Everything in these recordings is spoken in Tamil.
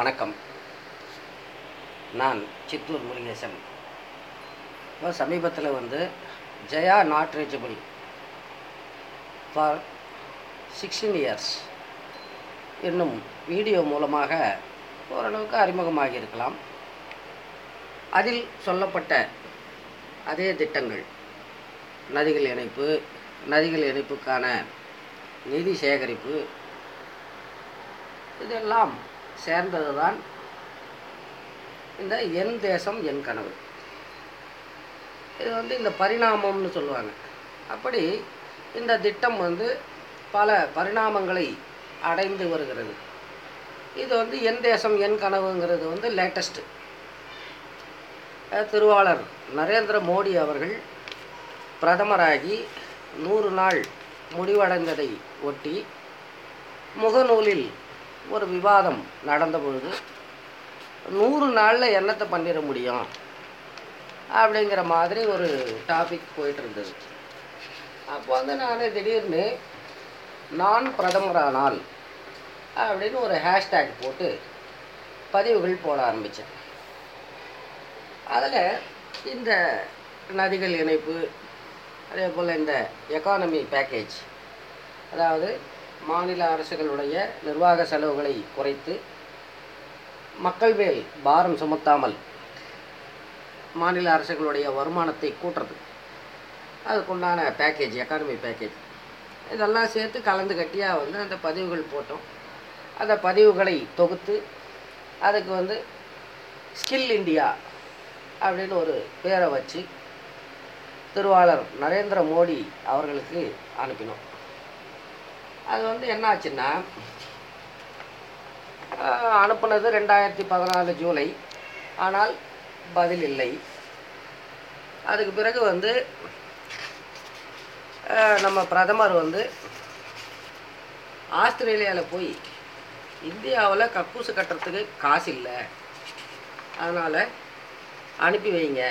வணக்கம். நான் சித்தூர் முருகேசன். இப்போ சமீபத்தில் வந்து Jaya not reachable for sixteen years என்னும் வீடியோ மூலமாக ஓரளவுக்கு அறிமுகமாகி இருக்கலாம். அதில் சொல்லப்பட்ட அதே திட்டங்கள் நதிகள் இணைப்பு நதிகள் இணைப்புக்கான நிதி சேகரிப்பு இதெல்லாம் சேர்ந்தது தான் இந்த என் தேசம் என் கனவு. இது வந்து இந்த பரிணாமம்னு சொல்லுவாங்க. அப்படி இந்த திட்டம் வந்து பல பரிணாமங்களை அடைந்து வருகிறது. இது வந்து என் தேசம் என் கனவுங்கிறது வந்து லேட்டஸ்ட்டு திருவாளர் நரேந்திர மோடி அவர்கள் பிரதமராகி நூறு நாள் முடிவடைந்ததை ஒட்டி முகநூலில் ஒரு விவாதம் நடந்த பொழுது நூறு நாளில் என்னத்தை பண்ணிட முடியும்? அப்படிங்கிற மாதிரி ஒரு டாபிக் போயிட்டு இருந்தது. அப்போ வந்து நான் திடீர்னு நான் பிரதமரானால் அப்படின்னு ஒரு ஹேஷ்டேக் போட்டு பதிவுகள் போட ஆரம்பித்தேன் அதில் இந்த நதிகள் இணைப்பு அதே போல் இந்த எக்கானமி பேக்கேஜ் அதாவது மாநில அரசுகளுடைய நிர்வாக செலவுகளை குறைத்து மக்கள் மேல் பாரம் சுமத்தாமல் மாநில அரசுகளுடைய வருமானத்தை கூட்டுறது. அதுக்குண்டான பேக்கேஜ் எக்கானமி பேக்கேஜ் இதெல்லாம் சேர்த்து கலந்து கட்டியாக வந்து அந்த பதிவுகள் போட்டோம். அந்த பதிவுகளை தொகுத்து அதுக்கு வந்து ஸ்கில் இந்தியா அப்படின்னு ஒரு பேரை வச்சு திருவாளர் நரேந்திர மோடி அவர்களுக்கு அனுப்பினோம். அது வந்து என்னாச்சுன்னா ஆச்சுன்னா அனுப்புனது ரெண்டாயிரத்தி பதினாலு ஜூலை. ஆனால் பதில் இல்லை. அதுக்கு பிறகு வந்து நம்ம பிரதமர் வந்து ஆஸ்திரேலியாவில் போய் இந்தியாவில் கக்கூசு கட்டுறதுக்கு காசு இல்லை. அதனால் அனுப்பி வைங்க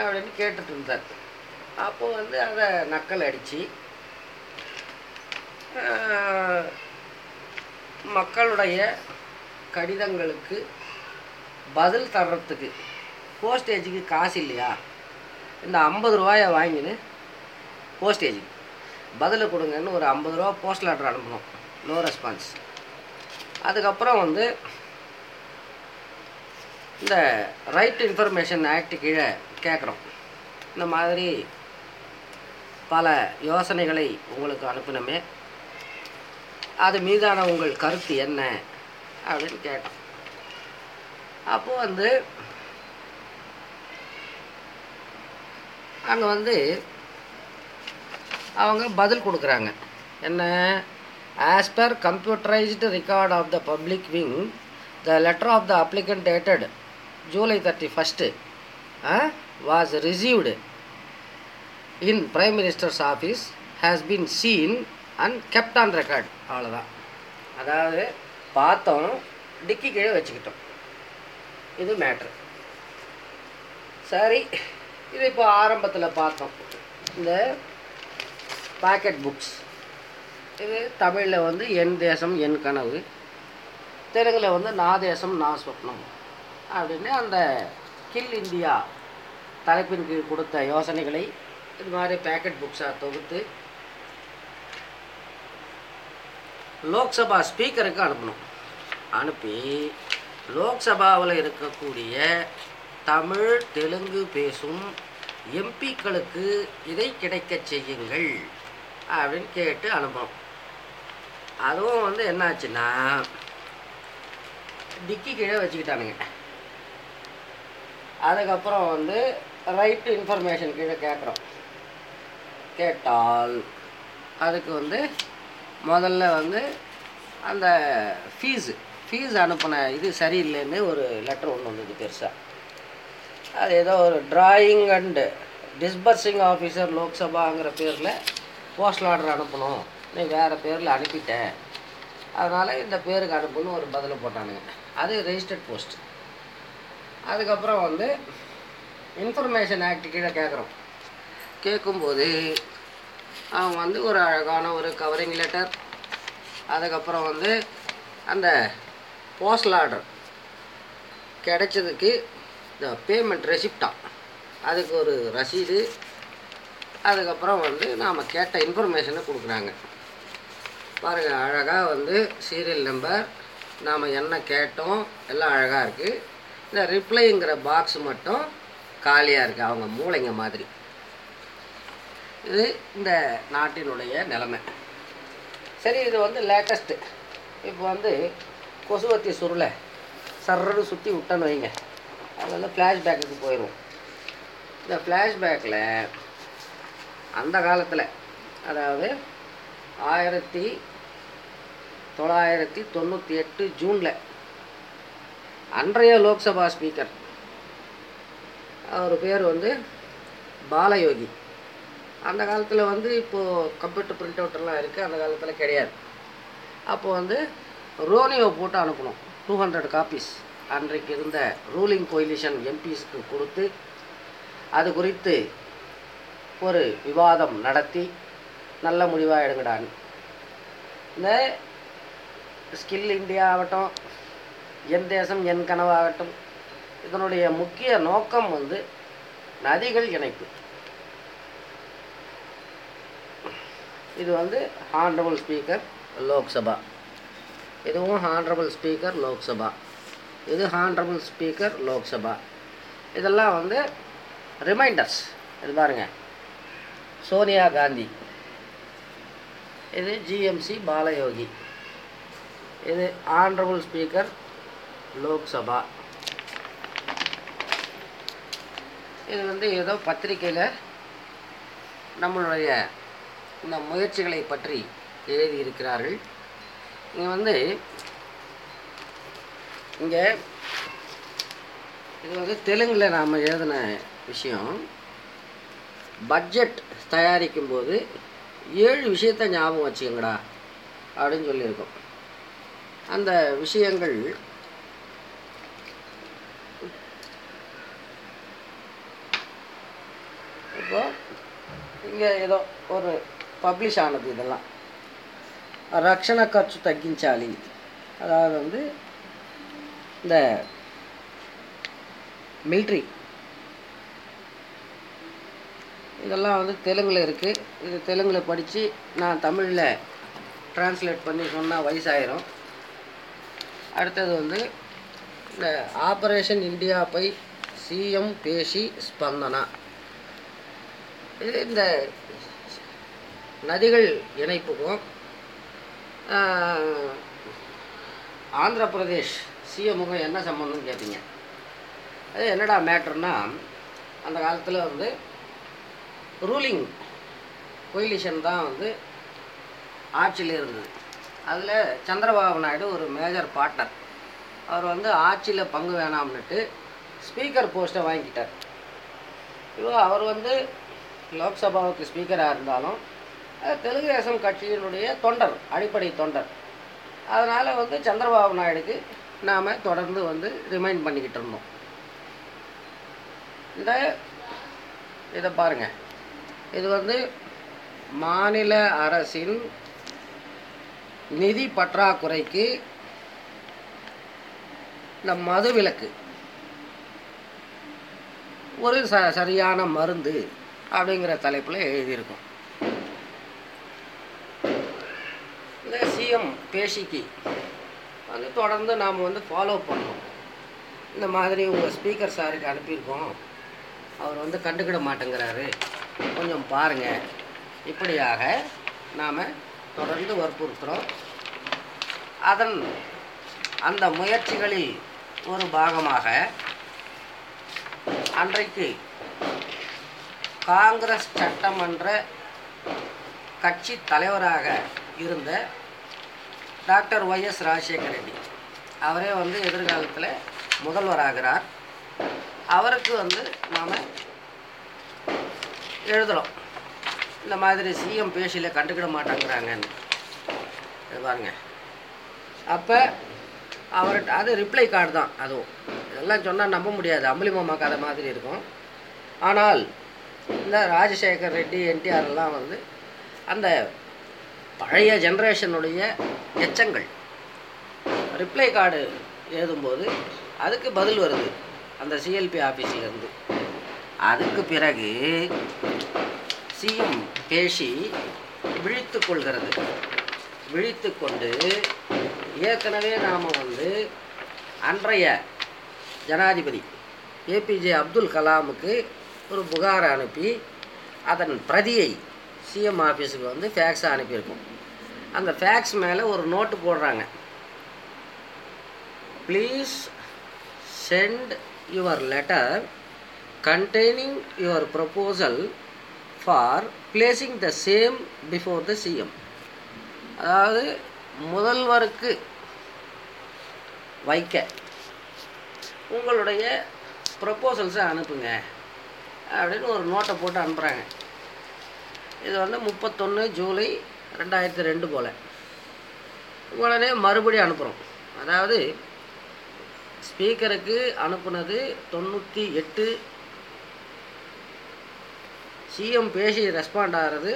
அப்படின்னு கேட்டுட்டு இருந்தார். அப்போது வந்து அதை நக்கல் அடித்து மக்களுடைய கடிதங்களுக்கு பதில் தர்றதுக்கு போஸ்டேஜுக்கு காசு இல்லையா? இந்த ஐம்பது ரூபாயை வாங்கின்னு போஸ்டேஜுக்கு பதில் கொடுங்கன்னு ஒரு ஐம்பது ரூபா போஸ்ட் லெட்டர் அனுப்பணும் நோ ரெஸ்பான்ஸ் அதுக்கப்புறம் வந்து இந்த ரைட் இன்ஃபர்மேஷன் ஆக்ட் கீழே கேட்குறோம் இந்த மாதிரி பல யோசனைகளை உங்களுக்கு அனுப்பினோமே. அது மீதான உங்கள் கருத்து என்ன? அப்படின்னு கேட்டோம். அப்போது வந்து அங்கே வந்து அவங்க பதில் கொடுக்குறாங்க. என்ன? As per computerised record of the public wing the letter of the applicant dated July thirty first was received in prime minister's office has been seen and kept on record அவ்வளோதான் அதாவது பார்த்தோம் டிக்கி கீழே வச்சுக்கிட்டோம். இது மேட்ரு சரி இது இப்போ ஆரம்பத்தில் பார்த்தோம். இந்த பாக்கெட் புக்ஸ் இது தமிழில் வந்து என் தேசம் என் கனவு. தெலுங்கில் வந்து நான் தேசம் நான் சொப்னம் அப்படின்னு அந்த கில் இந்தியா தலைப்பின் கீழ் கொடுத்த யோசனைகளை இது மாதிரி பேக்கெட் புக்ஸாக தொகுத்து லோக்சபா ஸ்பீக்கருக்கு அனுப்பணும். அனுப்பி லோக்சபாவில் இருக்கக்கூடிய தமிழ் தெலுங்கு பேசும் எம்பிக்களுக்கு இதை கிடைக்க செய்யுங்கள் அப்படின்னு கேட்டு அனுப்பணும். அதுவும் வந்து என்னாச்சுன்னா டிக்கி கீழே வச்சுக்கிட்டானுங்க. அதுக்கப்புறம் வந்து ரைட் இன்ஃபர்மேஷன் கீழே கேட்குறோம் கேட்டால் அதுக்கு வந்து முதல்ல வந்து அந்த ஃபீஸு ஃபீஸ் அனுப்பின இது சரியில்லைன்னு ஒரு லெட்டர் ஒன்று வந்தது பெருசாக அது ஏதோ ஒரு டிராயிங் அண்டு டிஸ்பர்சிங் ஆஃபீஸர் லோக்சபாங்கிற பேரில் போஸ்டல் ஆர்டர் அனுப்பணும். நீ வேறு பேரில் அனுப்பிட்டேன் அதனால் இந்த பேருக்கு அனுப்பணும்னு ஒரு பதில் போட்டானுங்க. அது ரெஜிஸ்டர்ட் போஸ்ட் அதுக்கப்புறம் வந்து இன்ஃபர்மேஷன் ஆக்ட் கீழே கேட்குறோம் கேட்கும்போது அவன் வந்து ஒரு அழகான ஒரு கவரிங் லெட்டர் அதுக்கப்புறம் வந்து அந்த போஸ்டல் ஆர்டர் கிடைச்சதுக்கு இந்த பேமெண்ட் ரெசிப்டா அதுக்கு ஒரு ரசீது. அதுக்கப்புறம் வந்து நாம் கேட்ட இன்ஃபர்மேஷனை கொடுக்குறாங்க. பாருங்கள் அழகாக வந்து சீரியல் நம்பர் நாம் என்ன கேட்டோம் எல்லாம் அழகாக இருக்குது இந்த ரிப்ளைங்கிற பாக்ஸ் மட்டும் காலியாக இருக்குது அவங்க மூளைங்க மாதிரி. இது இந்த நாட்டினுடைய நிலைமை. சரி இது வந்து லேட்டஸ்ட்டு இப்போ வந்து கொசுவத்தி சுருளை சர்றன்னு சுற்றி விட்டோன்னு வைங்க. அது வந்து ஃப்ளாஷ்பேக்குக்கு போயிடும் இந்த ஃப்ளாஷ்பேக்கில் அந்த காலத்தில் அதாவது ஆயிரத்தி தொள்ளாயிரத்தி தொண்ணூற்றி எட்டு ஜூனில் அன்றைய லோக்சபா ஸ்பீக்கர் அவர் பேர் வந்து பாலயோகி. அந்த காலத்தில் வந்து இப்போது கம்ப்யூட்டர் பிரிண்ட் அவுட்டெல்லாம் இருக்குது அந்த காலத்தில் கிடையாது. அப்போ வந்து ரோனியோ போட்டு அனுப்பணும். டூ ஹண்ட்ரட் காப்பீஸ் அன்றைக்கு இருந்த ரூலிங் கொயிலிஷன் எம்பிஸ்க்கு கொடுத்து அது குறித்து ஒரு விவாதம் நடத்தி நல்ல முடிவாக எடுங்கடான்னு. இந்த ஸ்கில் இந்தியா ஆகட்டும் என் தேசம் என் கனவாகட்டும் இதனுடைய முக்கிய நோக்கம் வந்து நதிகள் இணைப்பு. இது வந்து ஹானரபிள் ஸ்பீக்கர் லோக்சபா. இதுவும் ஹானரபிள் ஸ்பீக்கர் லோக்சபா. இது ஹானரபிள் ஸ்பீக்கர் லோக்சபா. இதெல்லாம் வந்து ரிமைண்டர்ஸ் இது பாருங்க. சோனியா காந்தி. இது ஜிஎம்சி பாலயோகி. இது ஆனரபிள் ஸ்பீக்கர் லோக்சபா. இது வந்து ஏதோ பத்திரிக்கையில் நம்மளுடைய இந்த முயற்சிகளை பற்றி எழுதியிருக்கிறார்கள். இங்கே வந்து இங்கே இது வந்து தெலுங்கில் நாம் எழுதின விஷயம். பட்ஜெட் தயாரிக்கும் போது ஏழு விஷயத்தை ஞாபகம் வச்சுக்கங்கடா அப்படின்னு சொல்லியிருக்கோம். அந்த விஷயங்கள் இப்போ இங்கே ஏதோ ஒரு பப்ளிஷ் ஆனது இதெல்லாம் రక్షణ ఖర్చు తగ్గించాలి அதாவது வந்து இந்த மிலிட்ரி இதெல்லாம் வந்து தெலுங்கில் இருக்குது இது தெலுங்கில் படித்து நான் தமிழில் ட்ரான்ஸ்லேட் பண்ணி சொன்னால் வயசாயிரும் அடுத்தது வந்து இந்த ஆபரேஷன் இந்தியா பை சிஎம் பேசி ஸ்பந்தனா இது இந்த நதிகள் இணைப்புக்கும் ஆந்திர பிரதேஷ் சிஎமுகம் என்ன சம்மந்தம்னு கேட்பீங்க அது என்னடா மேட்ருன்னா அந்த காலத்தில் வந்து ரூலிங் கொயிலிஷன் தான் வந்து ஆட்சியில் இருந்தது. அதில் சந்திரபாபு நாயுடு ஒரு மேஜர் பார்ட்னர். அவர் வந்து ஆட்சியில் பங்கு வேணாம்னுட்டு ஸ்பீக்கர் போஸ்ட்டை வாங்கிக்கிட்டார். இப்போ அவர் வந்து லோக்சபாவுக்கு ஸ்பீக்கராக இருந்தாலும் தெலுங்கு தேசம் கட்சியினுடைய தொண்டர் அடிப்படை தொண்டர். அதனால் வந்து சந்திரபாபு நாயுடுக்கு நாம் தொடர்ந்து வந்து ரிமைண்ட் பண்ணிக்கிட்டு இருந்தோம். இந்த இதை பாருங்கள் இது வந்து மாநில அரசின் நிதி பற்றாக்குறைக்கு இந்த மது விலக்கு. ஒரு ச சரியான மருந்து அப்படிங்கிற தலைப்பில் எழுதியிருக்கும். விஷயம் பேசிக்கு. பேஷிக்கு வந்து தொடர்ந்து நாம் வந்து ஃபாலோ பண்ணோம். இந்த மாதிரி உங்கள் ஸ்பீக்கர் சாருக்கு அனுப்பியிருக்கோம். அவர் வந்து கண்டுக்கிட மாட்டேங்கிறாரு. கொஞ்சம் பாருங்கள் இப்படியாக நாம் தொடர்ந்து வற்புறுத்துகிறோம் அதன் அந்த முயற்சிகளில் ஒரு பாகமாக அன்றைக்கு காங்கிரஸ் சட்டமன்ற கட்சி தலைவராக இருந்த டாக்டர் ஒய்எஸ் ராஜசேகர ரெட்டி. அவரே வந்து எதிர்காலத்தில் முதல்வராகிறார் அவருக்கு வந்து நாம் எழுதுகிறோம் இந்த மாதிரி சிஎம் பேசியில் கண்டுக்கிட மாட்டேங்கிறாங்கன்னு. பாருங்க. அப்போ அவர்கிட்ட அது ரிப்ளை கார்டு தான் அதுவும். இதெல்லாம் சொன்னால் நம்ப முடியாது. அம்புலிமாமா கதை மாதிரி இருக்கும். ஆனால் இந்த ராஜசேகர் ரெட்டி என்டிஆர் எல்லாம் வந்து அந்த பழைய ஜென்ரேஷனுடைய எச்சங்கள். ரிப்ளை கார்டு எழுதும்போது அதுக்கு பதில் வருது அந்த சிஎல்பி ஆஃபீஸ்லேருந்து அதுக்கு பிறகு சிஎம் பேசி விழித்து கொள்கிறது. விழித்து கொண்டு ஏற்கனவே நாம் வந்து அன்றைய ஜனாதிபதி ஏபிஜே அப்துல் கலாமுக்கு ஒரு புகாரை அனுப்பி அதன் பிரதியை சிஎம் ஆஃபீஸுக்கு வந்து ஃபேக்ஸாக அனுப்பியிருக்கோம். அந்த ஃபேக்ஸ் மேலே ஒரு நோட்டு போடுறாங்க. Please send your letter containing your proposal for placing the same before the CM அதாவது முதல்வருக்கு வைக்க உங்களுடைய ப்ரப்போசல்ஸை அனுப்புங்க அப்படின்னு ஒரு நோட்டை போட்டு அனுப்புகிறாங்க இது வந்து முப்பத்தொன்று ஜூலை ரெண்டாயிரத்தி ரெண்டு போல். உடனே மறுபடியும் அனுப்புகிறோம் அதாவது ஸ்பீக்கருக்கு அனுப்புனது தொண்ணூற்றி எட்டு. சிஎம் பேசி ரெஸ்பாண்ட் ஆகிறது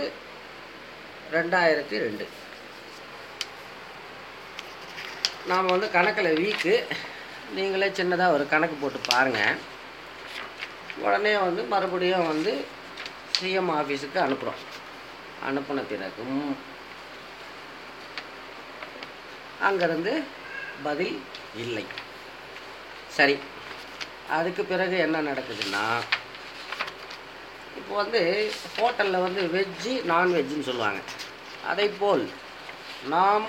ரெண்டாயிரத்தி ரெண்டு. நாம் வந்து கணக்கில் வீக்கு. நீங்களே சின்னதாக ஒரு கணக்கு போட்டு பாருங்கள் உடனே வந்து மறுபடியும் வந்து சிஎம் ஆஃபீஸுக்கு அனுப்புகிறோம் அனுப்பின பிறகும் அங்கேருந்து பதில் இல்லை. சரி அதுக்கு பிறகு என்ன நடக்குதுன்னா இப்போ வந்து ஹோட்டலில் வந்து வெஜ்ஜு நான்வெஜ்ஜுன்னு சொல்லுவாங்க. அதைப்போல் நாம்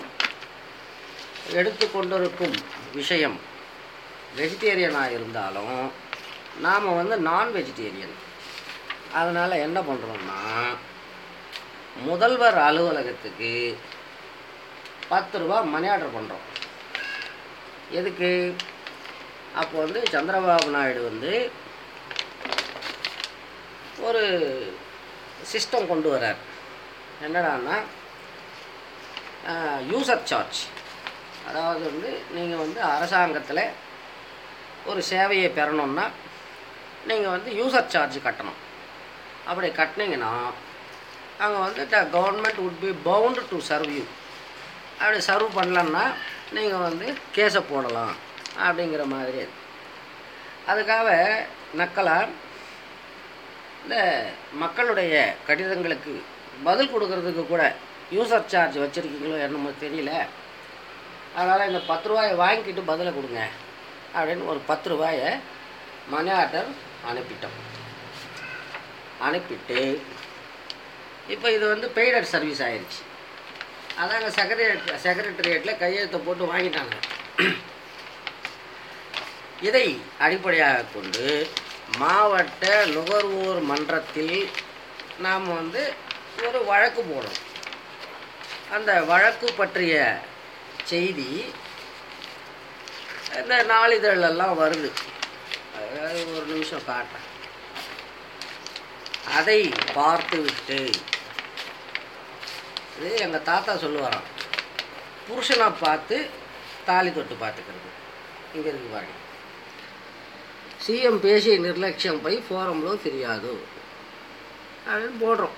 எடுத்துக்கொண்டிருக்கும் விஷயம் வெஜிடேரியனாக இருந்தாலும் நாம் வந்து நான் வெஜிடேரியன் அதனால் என்ன பண்ணுறோம்னா முதல்வர் அலுவலகத்துக்கு பத்து ரூபா மணி ஆர்டர் பண்ணுறோம் எதுக்கு? அப்போ வந்து சந்திரபாபு நாயுடு வந்து ஒரு சிஸ்டம் கொண்டு வரார். என்னடான்னா யூசர் சார்ஜ் அதாவது வந்து நீங்கள் வந்து அரசாங்கத்தில் ஒரு சேவையை பெறணும்னா நீங்கள் வந்து யூசர் சார்ஜ் கட்டணும். அப்படி கட்டினீங்கன்னா அங்கே வந்து the government would be bound to serve you அப்படி சர்வ் பண்ணலன்னா நீங்கள் வந்து கேஸை போடலாம் அப்படிங்கிற மாதிரி. அதுக்காக நக்கலா இந்த மக்களுடைய கடிதங்களுக்கு பதில் கொடுக்கறதுக்கு கூட யூசர் சார்ஜ் வச்சுருக்கீங்களோ என்னமோ தெரியல. அதனால் இந்த பத்து ரூபாயை வாங்கிக்கிட்டு பதிலை கொடுங்க அப்படின்னு ஒரு பத்து ரூபாயை மணி ஆர்டர் அனுப்பிட்டோம். அனுப்பிட்டு இப்போ இது வந்து பெய்டட் சர்வீஸ் ஆயிடுச்சு அதாங்க செக்ரேட் செக்ரட்டரியேட்டில் கையெழுத்தை போட்டு வாங்கிட்டாங்க. இதை அடிப்படையாக கொண்டு மாவட்ட நுகர்வோர் மன்றத்தில் நாம் வந்து ஒரு வழக்கு போடணும். அந்த வழக்கு பற்றிய செய்தி இந்த நாளிதழெல்லாம் வருது. ஒரு நிமிஷம் காட்டேன் அதை பார்த்துவிட்டு இது எங்கள் தாத்தா சொல்லுவாராம் புருஷனாக பார்த்து தாலி தொட்டு பார்த்துக்கிறது. இங்கே இருக்கு பாருங்க. சிஎம் பேசிய நிர்லட்சியம் போய் ஃபோரம்லோ தெரியாது. அப்படின்னு போடுறோம்.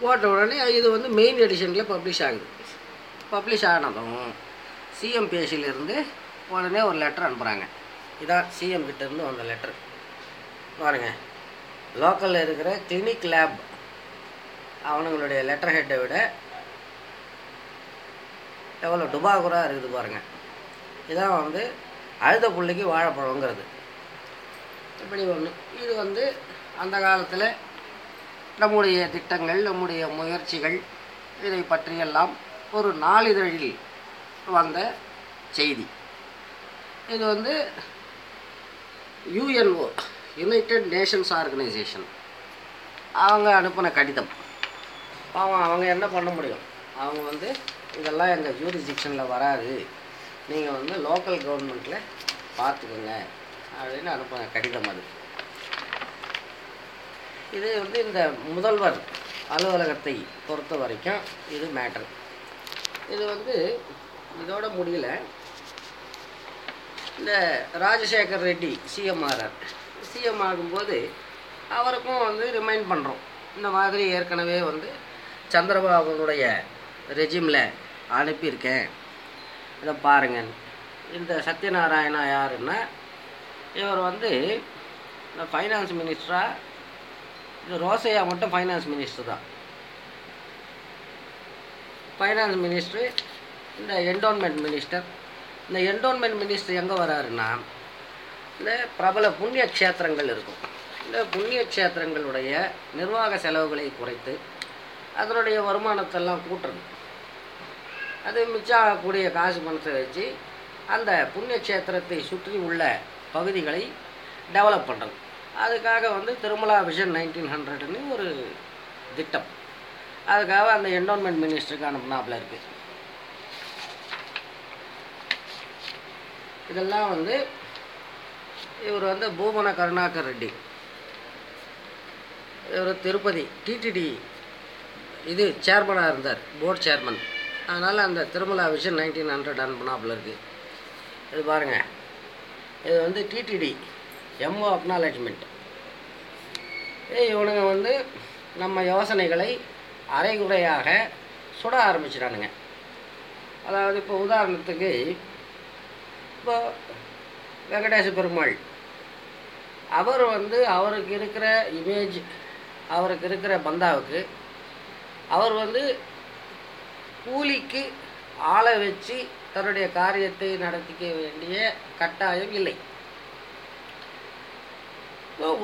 போட்ட உடனே இது வந்து மெயின் எடிஷனில் பப்ளிஷ் ஆகுது. பப்ளிஷ் ஆனதும் சிஎம் பேசியிலிருந்து உடனே ஒரு லெட்டர் அனுப்புகிறாங்க இதான் சிஎம் கிட்டேருந்து வந்த லெட்டர் பாருங்க. லோக்கலில் இருக்கிற கிளினிக் லேப் அவனுங்களுடைய லெட்டர் ஹெட்டை விட எவ்வளோ டுபாகுராக இருக்குது பாருங்கள் இதான் வந்து அழுத பிள்ளைக்கு வாழைப்பழங்கிறது. இப்படி ஒன்று இது வந்து அந்த காலத்தில் நம்முடைய திட்டங்கள் நம்முடைய முயற்சிகள் இதை பற்றியெல்லாம் ஒரு நாளிதழில் வந்த செய்தி. இது வந்து யுஎன்ஓ யுனைடெட் நேஷன்ஸ் ஆர்கனைசேஷன் அவங்க அனுப்பின கடிதம். பாவம் அவங்க என்ன பண்ண முடியும்? அவங்க வந்து இதெல்லாம் எங்கள் ஜூரிஸ்டிக்ஷனில் வராது. நீங்கள் வந்து லோக்கல் கவர்மெண்ட்டில் பார்த்துக்கோங்க அப்படின்னு அனுப்புங்க. கடிதம் அது. இது வந்து இந்த முதல்வர் அலுவலகத்தை பொறுத்த வரைக்கும் இது மேட்டர் இது வந்து இதோட முடியல. இந்த ராஜசேகர் ரெட்டி சிஎம்ஆர்ஆர் சிஎம் ஆகும்போது அவருக்கும் வந்து ரிமைண்ட் பண்ணுறோம் இந்த மாதிரி ஏற்கனவே வந்து சந்திரபாபுனுடைய ரெஜிமில் அனுப்பியிருக்கேன். இதை பாருங்கள். இந்த சத்யநாராயணா யாருன்னா இவர் வந்து ஃபைனான்ஸ் மினிஸ்டராக இந்த ரோசையா மட்டும் ஃபைனான்ஸ் மினிஸ்டர் தான். ஃபைனான்ஸ் மினிஸ்டர் இந்த என்டோன்மெண்ட் மினிஸ்டர் இந்த என்டோன்மெண்ட் மினிஸ்டர் எங்கே வராருன்னா இந்த பிரபல புண்ணிய க்ஷேத்திரங்கள் இருக்கும். இந்த புண்ணிய க்ஷேத்திரங்களுடைய நிர்வாக செலவுகளை குறைத்து அதனுடைய வருமானத்தெல்லாம் கூட்டுறது அது மிச்சம் ஆகக்கூடிய காசு பணத்தை வச்சு அந்த புண்ணிய க்ஷேத்திரத்தை சுற்றி உள்ள பகுதிகளை டெவலப் பண்ணுறது அதுக்காக வந்து திருமலா விஷன் நைன்டீன் ஹண்ட்ரட்னு ஒரு திட்டம். அதுக்காக அந்த என்டோன்மெண்ட் மினிஸ்டருக்கு அனுப்புனாப்புல இருக்குது இதெல்லாம் வந்து இவர் வந்து பூமன கருணாகர் ரெட்டி. இவர் திருப்பதி டிடிடி இது சேர்மனாக இருந்தார் போர்டு சேர்மன் அதனால் அந்த திருமலா விஷன் நைன்டீன் ஹண்ட்ரட் அனுப்புனாப்புல இருக்குது இது பாருங்கள் இது வந்து டிடிடி எம்ஓ அக்னாலஜ்மெண்ட் இவனுங்க வந்து நம்ம யோசனைகளை அரைகுறையாக சுட ஆரம்பிச்சிட்டானுங்க. அதாவது இப்போ உதாரணத்துக்கு இப்போ வெங்கடேச பெருமாள். அவர் வந்து அவருக்கு இருக்கிற இமேஜ் அவருக்கு இருக்கிற பந்தாவுக்கு அவர் வந்து கூலிக்கு ஆளை வச்சு தன்னுடைய காரியத்தை நடத்திக்க வேண்டிய கட்டாயம் இல்லை.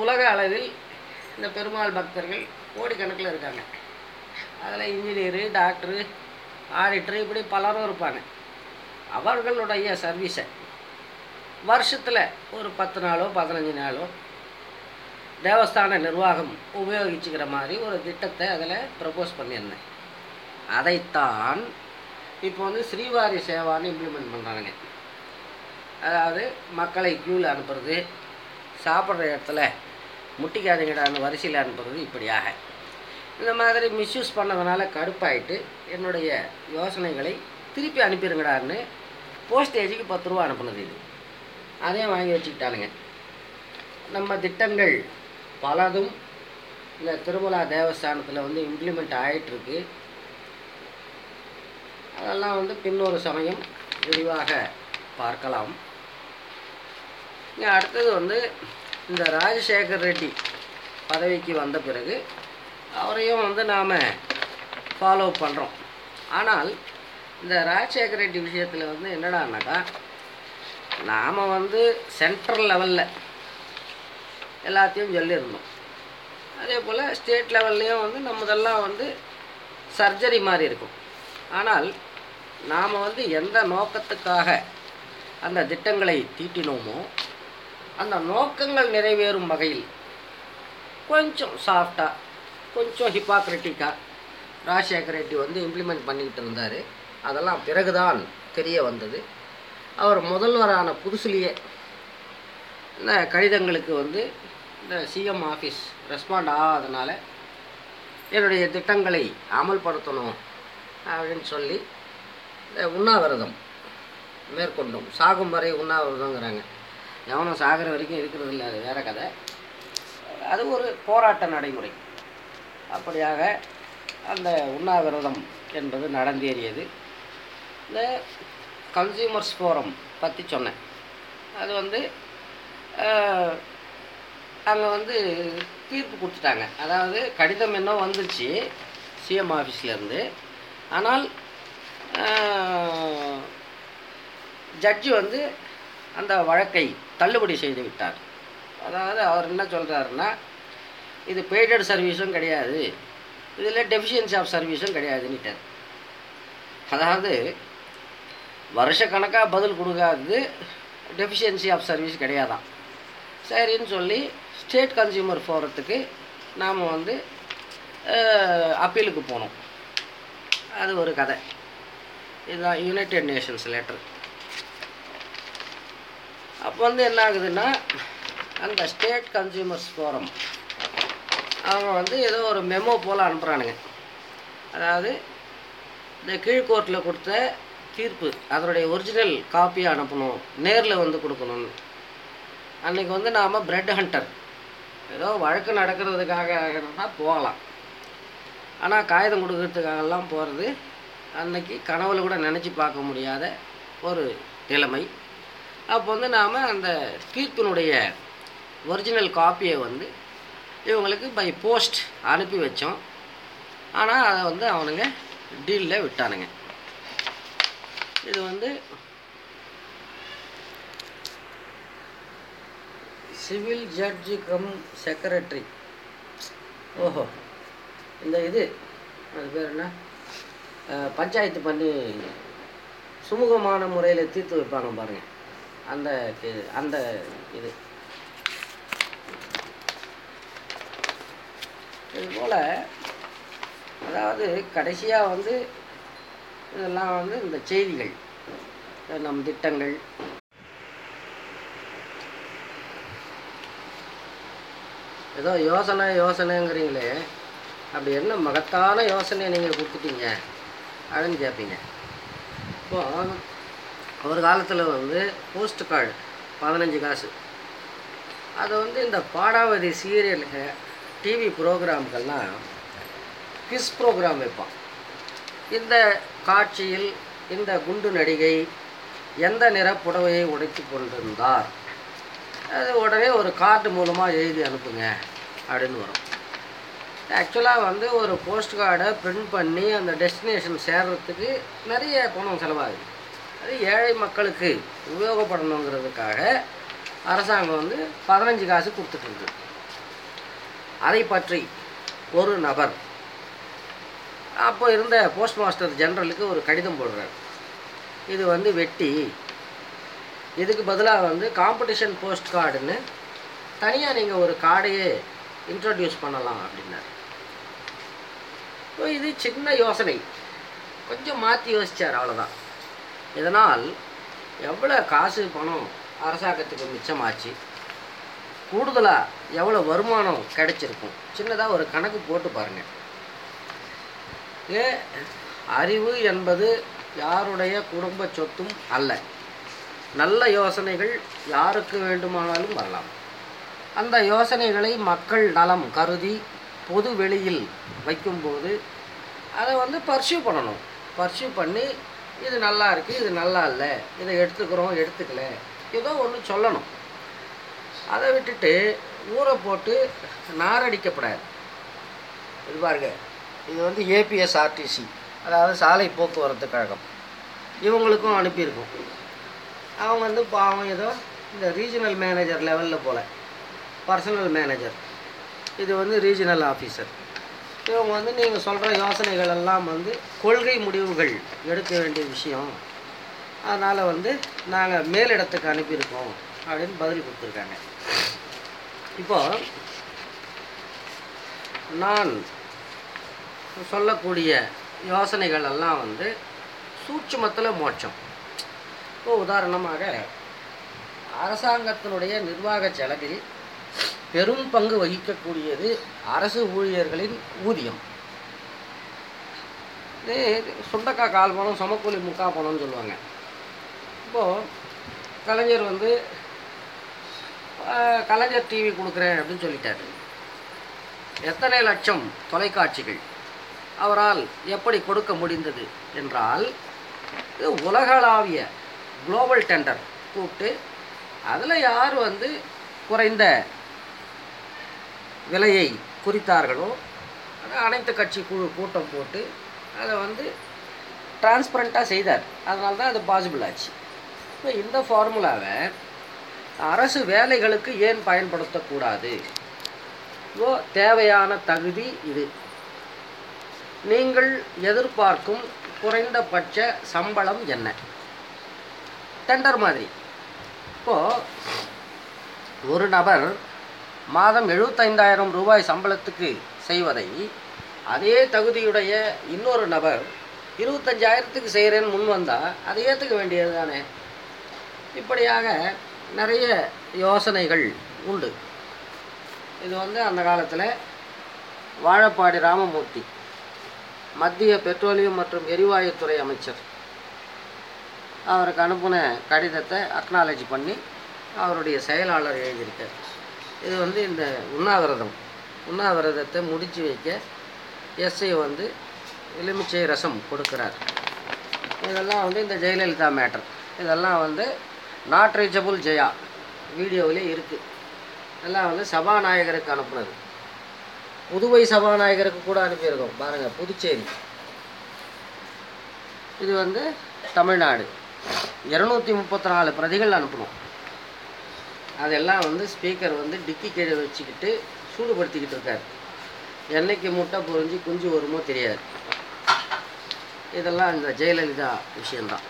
உலக அளவில் இந்த பெருமாள் பக்தர்கள் கோடிக்கணக்கில் இருக்காங்க. அதில் இன்ஜினியரு டாக்டரு ஆடிட்டரு இப்படி பலரும் இருப்பாங்க. அவர்களுடைய சர்வீஸை வருஷத்தில் ஒரு பத்து நாளோ பதினஞ்சு நாளோ தேவஸ்தான நிர்வாகம் உபயோகிச்சுக்கிற மாதிரி ஒரு திட்டத்தை அதில் ப்ரப்போஸ் பண்ணியிருந்தேன். அதைத்தான் இப்போ வந்து ஸ்ரீவாரி சேவான்னு இம்ப்ளிமெண்ட் பண்ணுறாங்க அதாவது மக்களை க்யூவில் அனுப்புறது சாப்பிட்ற இடத்துல முட்டிக்காதீங்கடான்னு வரிசையில் அனுப்புறது இப்படியாக. இந்த மாதிரி மிஸ்யூஸ் பண்ணதுனால கடுப்பாயிட்டு என்னுடைய யோசனைகளை திருப்பி அனுப்பிடுங்கடான்னு போஸ்டேஜுக்கு பத்து ரூபா அனுப்புனது இது. அதையும் வாங்கி வச்சுக்கிட்டானுங்க. நம்ம திட்டங்கள் பலதும் இந்த திருமலா தேவஸ்தானத்தில் வந்து இம்ப்ளிமெண்ட் ஆகிட்டுருக்கு அதெல்லாம் வந்து பின்னொரு சமயம் விரிவாக பார்க்கலாம். இங்கே அடுத்தது வந்து இந்த ராஜசேகர் ரெட்டி பதவிக்கு வந்த பிறகு அவரையும் வந்து நாம் ஃபாலோ பண்ணுறோம் ஆனால் இந்த ராஜசேகர் ரெட்டி விஷயத்தில் வந்து என்னடான்னாக்கா நாம் வந்து சென்ட்ரல் லெவலில் எல்லாத்தையும் சொல்லியிருந்தோம். அதே போல் ஸ்டேட் லெவல்லையும் வந்து நம்மதெல்லாம் வந்து சர்ஜரி மாதிரி இருக்கும். ஆனால் நாம் வந்து எந்த நோக்கத்துக்காக அந்த திட்டங்களை தீட்டினோமோ அந்த நோக்கங்கள் நிறைவேறும் வகையில் கொஞ்சம் சாஃப்டாக கொஞ்சம் ஹிப்பாக்ரட்டிக்காக ராஜசேகர் ரெட்டி வந்து இம்ப்ளிமெண்ட் பண்ணிக்கிட்டு இருந்தார். அதெல்லாம் பிறகுதான் தெரிய வந்தது. அவர் முதல்வரான புதுசுலேயே இந்த கடிதங்களுக்கு வந்து இந்த சிஎம் ஆஃபீஸ் ரெஸ்பாண்ட் ஆகாதனால என்னுடைய திட்டங்களை அமல்படுத்தணும் அப்படின்னு சொல்லி உண்ணாவிரதம். மேற்கொண்டோம். சாகும் வரை உண்ணாவிரதங்கிறாங்க எவனும் சாகிற வரைக்கும் இருக்கிறது இல்லை அது வேறு கதை. அது ஒரு போராட்ட நடைமுறை. அப்படியாக அந்த உண்ணாவிரதம் என்பது நடந்தேறியது. இந்த கன்சியூமர்ஸ் ஃபோரம் பற்றி சொன்னேன். அது வந்து அங்கே வந்து தீர்ப்பு கொடுத்துட்டாங்க. அதாவது கடிதம் என்ன வந்துச்சு சிஎம் ஆஃபீஸ்லேருந்து ஆனால் ஜட்ஜி வந்து அந்த வழக்கை தள்ளுபடி செய்து விட்டார். அதாவது அவர் என்ன சொல்கிறாருன்னா இது பெய்டட் சர்வீஸும் கிடையாது. இதில் டெஃபிஷியன்சி ஆஃப் சர்வீஸும் கிடையாதுன்னுட்டார். அதாவது வருஷக்கணக்காக பதில் கொடுக்காதது டெஃபிஷியன்சி ஆஃப் சர்வீஸ் கிடையாதான் சரின்னு சொல்லி ஸ்டேட் கன்சியூமர் ஃபோரத்துக்கு நாம் வந்து அப்பீலுக்கு போனோம். அது ஒரு கதை. இதுதான் யுனைடெட் நேஷன்ஸ் லெட்டர் அப்போ வந்து என்ன ஆகுதுன்னா அந்த ஸ்டேட் கன்சியூமர்ஸ் ஃபோரம் அவங்க வந்து ஏதோ ஒரு மெமோ போல் அனுப்புகிறானுங்க அதாவது இந்த கீழ்கோர்ட்டில் கொடுத்த தீர்ப்பு அதனுடைய ஒரிஜினல் காப்பியை அனுப்பணும் நேரில் வந்து கொடுக்கணும்னு. அன்றைக்கி வந்து நாம் பிரெட் ஹண்டர் ஏதோ வழக்கு நடக்கிறதுக்காக போகலாம். ஆனால் காகிதம் கொடுக்கறதுக்காகலாம் போகிறது அன்னைக்கு கனவுல கூட நினச்சி பார்க்க முடியாத ஒரு நிலைமை. அப்போ வந்து நாம் அந்த தீர்ப்பினுடைய ஒரிஜினல் காப்பியை வந்து இவங்களுக்கு பை போஸ்ட் அனுப்பி வச்சோம். ஆனால் அதை வந்து அவனுங்க டீலில் விட்டானுங்க. இது வந்து சிவில் ஜட்ஜு கம் செக்ரட்டரி ஓஹோ. இந்த இது அது பேர் என்ன? பஞ்சாயத்து பண்ணி சுமூகமான முறையில் தீர்த்து வைப்பாங்க பாருங்க. அந்த அந்த இது. இதுபோல் அதாவது கடைசியாக வந்து இதெல்லாம் வந்து இந்த செய்திகள் நம் திட்டங்கள். ஏதோ யோசனை யோசனைங்கிறீங்களே. அப்படி என்ன மகத்தான யோசனை நீங்கள் கொடுத்துட்டீங்க? அப்படின்னு கேட்பீங்க இப்போ ஒரு காலத்தில் வந்து போஸ்ட் கார்டு பதினஞ்சு காசு. அதை வந்து இந்த பாடாவதி சீரியலுக்கு டிவி ப்ரோக்ராம்கெல்லாம் கிஸ் ப்ரோக்ராம் வைப்பான். இந்த காட்சியில் இந்த குண்டு நடிகை எந்த நிற புடவையை உடைத்து கொண்டிருந்தார்? அது உடனே ஒரு கார்டு மூலமாக எழுதி அனுப்புங்க அப்படின்னு வரும். ஆக்சுவலாக வந்து ஒரு போஸ்ட் கார்டை பிரிண்ட் பண்ணி அந்த டெஸ்டினேஷன் சேர்றதுக்கு நிறைய பணம் செலவாகுது. அது ஏழை மக்களுக்கு உபயோகப்படணுங்கிறதுக்காக அரசாங்கம் வந்து பதினஞ்சு காசு கொடுத்துட்டு அதை பற்றி ஒரு நபர் அப்போ இருந்த போஸ்ட் மாஸ்டர் ஜெனரலுக்கு ஒரு கடிதம் போடுறார். இது வந்து வெட்டி. இதுக்கு பதிலாக வந்து காம்படிஷன் போஸ்ட் கார்டுன்னு தனியாக நீங்கள் ஒரு கார்டையே இன்ட்ரடியூஸ் பண்ணலாம் அப்படின்னாரு. இப்போ இது சின்ன யோசனை. கொஞ்சம் மாற்றி யோசித்தார் அவ்வளோதான் இதனால் எவ்வளோ காசு பணம் அரசாங்கத்துக்கு மிச்சமாச்சு கூடுதலாக எவ்வளோ வருமானம் கிடைச்சிருக்கும்? சின்னதாக ஒரு கணக்கு போட்டு பாருங்கள் ஏ அறிவு என்பது யாருடைய குடும்ப சொத்தும் அல்ல. நல்ல யோசனைகள் யாருக்கு வேண்டுமானாலும் வரலாம். அந்த யோசனைகளை மக்கள் நலம் கருதி பொது வெளியில் வைக்கும்போது அதை வந்து பர்சியூ பண்ணணும். பர்சியூ பண்ணி இது நல்லா இருக்குது இது நல்லா இல்லை இதை எடுத்துக்கிறோம் எடுத்துக்கல ஏதோ ஒன்று சொல்லணும். அதை விட்டுட்டு ஊரை போட்டு நாரடிக்கப்படாது. இது பாருங்க இது வந்து ஏபிஎஸ்ஆர்டிசி அதாவது சாலை போக்குவரத்து கழகம் இவங்களுக்கும் அனுப்பியிருக்கோம். அவங்க வந்து பாவம் ஏதோ இந்த ரீஜனல் மேனேஜர் லெவலில் போல் பர்சனல் மேனேஜர். இது வந்து ரீஜனல் ஆஃபீஸர் இவங்க வந்து நீங்கள் சொல்கிற யோசனைகள் எல்லாம் வந்து கொள்கை முடிவுகள் எடுக்க வேண்டிய விஷயம். அதனால் வந்து நாங்கள் மேலிடத்துக்கு அனுப்பியிருக்கோம் அப்படின்னு பதில் கொடுத்துருக்காங்க. இப்போ நான் சொல்லக்கூடிய யோசனைகள் எல்லாம் வந்து சூட்சுமத்தில் மோட்சம். இப்போ உதாரணமாக அரசாங்கத்தினுடைய நிர்வாக செலவில் பெரும் பங்கு வகிக்கக்கூடியது அரசு ஊழியர்களின் ஊதியம். இது சுண்டக்காய் கால் பணம் சமக்கூலி முக்கா பணம்னு சொல்லுவாங்க. இப்போது கலைஞர் வந்து கலைஞர் டிவி கொடுக்குறேன் அப்படின்னு சொல்லிட்டாரு. எத்தனை லட்சம் தொலைக்காட்சிகள் அவரால் எப்படி கொடுக்க முடிந்தது என்றால் இது உலகளாவிய குளோபல் டெண்டர் கூப்பிட்டு அதில் யார் வந்து குறைந்த விலையை குறித்தார்களோ அனைத்து கட்சி குழு கூட்டம் போட்டு அதை வந்து டிரான்ஸ்பரண்ட்டாக செய்தார். அதனால தான் அது பாசிபிள் ஆச்சு. இப்போ இந்த ஃபார்முலாவை அரசு வேலைகளுக்கு ஏன் பயன்படுத்தக்கூடாது? ஓ தேவையான தகுதி இது. நீங்கள் எதிர்பார்க்கும் குறைந்தபட்ச சம்பளம் என்ன? டெண்டர் மாதிரி. இப்போது ஒரு நபர் மாதம் எழுபத்தைந்தாயிரம் ரூபாய் சம்பளத்துக்கு செய்வதை அதே தகுதியுடைய இன்னொரு நபர் இருபத்தஞ்சாயிரத்துக்கு செய்கிறேன்னு முன் வந்தால் அதை ஏற்றுக்க வேண்டியது தானே இப்படியாக நிறைய யோசனைகள் உண்டு. இது வந்து அந்த காலத்தில் வாழப்பாடி ராமமூர்த்தி மத்திய பெட்ரோலியம் மற்றும் எரிவாயுத்துறை அமைச்சர். அவருக்கு அனுப்பின கடிதத்தை அக்னாலஜி பண்ணி அவருடைய செயலாளர் எழுதியிருக்கார். இது வந்து இந்த உண்ணாவிரதம். உண்ணாவிரதத்தை முடித்து வைக்க எஸ்ஐ வந்து எலுமிச்சை ரசம் கொடுக்குறார். இதெல்லாம் வந்து இந்த ஜெயலலிதா மேட்டர் இதெல்லாம் வந்து நாட் ரீச்சபிள் ஜெயா வீடியோவிலே இருக்குது எல்லாம் வந்து சபாநாயகருக்கு அனுப்புனது. புதுவை சபாநாயகருக்கு கூட அனுப்பியிருக்கோம். பாருங்கள் புதுச்சேரி. இது வந்து தமிழ்நாடு. இரநூத்தி முப்பத்தி நாலு பிரதிகள் அனுப்பணும் அதெல்லாம் வந்து ஸ்பீக்கர் வந்து டிக்கி கீழே வச்சுக்கிட்டு சூடுபடுத்திக்கிட்டு இருக்கார். என்னைக்கு முட்டை பொறிஞ்சு குஞ்சு வருமோ தெரியாது. இதெல்லாம் இந்த ஜெயலலிதா விஷயந்தான்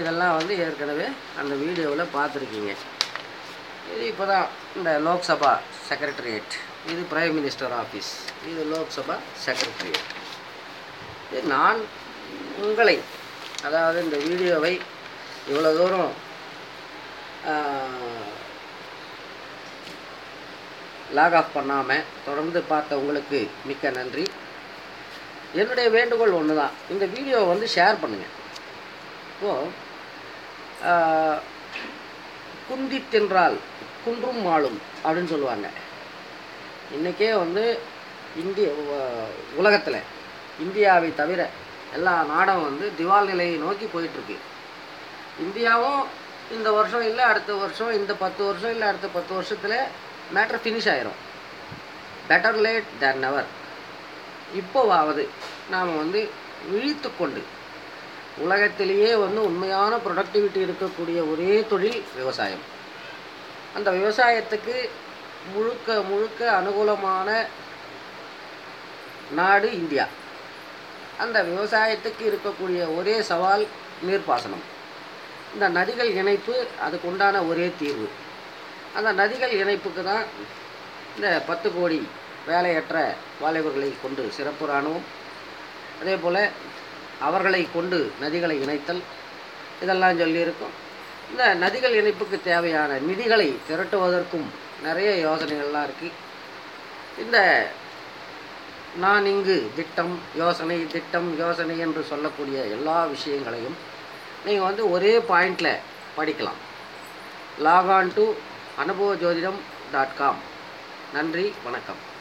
இதெல்லாம் வந்து ஏற்கனவே அந்த வீடியோவில் பார்த்துருக்கீங்க. இது இப்போ தான் இந்த லோக்சபா செக்ரட்டரியேட் இது பிரைம் மினிஸ்டர் ஆஃபீஸ் இது லோக்சபா செக்ரட்டரியேட் இது நான் உங்களை அதாவது இந்த வீடியோவை இவ்வளோ தூரம் லாக் ஆஃப் பண்ணாமல் தொடர்ந்து பார்த்த உங்களுக்கு மிக்க நன்றி. என்னுடைய வேண்டுகோள் ஒன்று தான் இந்த வீடியோவை வந்து ஷேர் பண்ணுங்கள் இப்போது குந்தி தின்றால் குன்றும் மாளும் அப்படின்னு சொல்லுவாங்க. இன்றைக்கே வந்து இந்திய உலகத்தில் இந்தியாவை தவிர எல்லா நாடும் வந்து திவால் நிலையை நோக்கி போயிட்டுருக்கு. இந்தியாவும் இந்த வருஷம் இல்லை அடுத்த வருஷம் இந்த பத்து வருஷம் இல்லை அடுத்த பத்து வருஷத்தில் மேட்ரு ஃபினிஷ் ஆயிரும். பெட்டர் லேட் தேன் நெவர் இப்போவாவது நாம் வந்து இழித்து கொண்டு உலகத்திலேயே வந்து உண்மையான ப்ரொடக்டிவிட்டி இருக்கக்கூடிய ஒரே தொழில் விவசாயம். அந்த விவசாயத்துக்கு முழுக்க முழுக்க அனுகூலமான நாடு இந்தியா. அந்த விவசாயத்துக்கு இருக்கக்கூடிய ஒரே சவால் நீர்ப்பாசனம். இந்த நதிகள் இணைப்பு அதுக்கு உண்டான ஒரே தீர்வு. அந்த நதிகள் இணைப்புக்கு தான் இந்த பத்து கோடி வேலையற்ற வாலிபர்களை கொண்டு சிறப்பு இராணுவம் அதே போல் அவர்களை கொண்டு நதிகளை இணைத்தல் இதெல்லாம் சொல்லியிருக்கோம். இந்த நதிகள் இணைப்புக்கு தேவையான நிதிகளை திரட்டுவதற்கும் நிறைய யோசனைகள்லாம் இருக்குது இந்த நான் இங்கு திட்டம் யோசனை திட்டம் யோசனை என்று சொல்லக்கூடிய எல்லா விஷயங்களையும் நீங்கள் வந்து ஒரே பாயிண்டில் படிக்கலாம். லாகான் டு அனுபவ ஜோதிடம் டாட் காம் நன்றி வணக்கம்.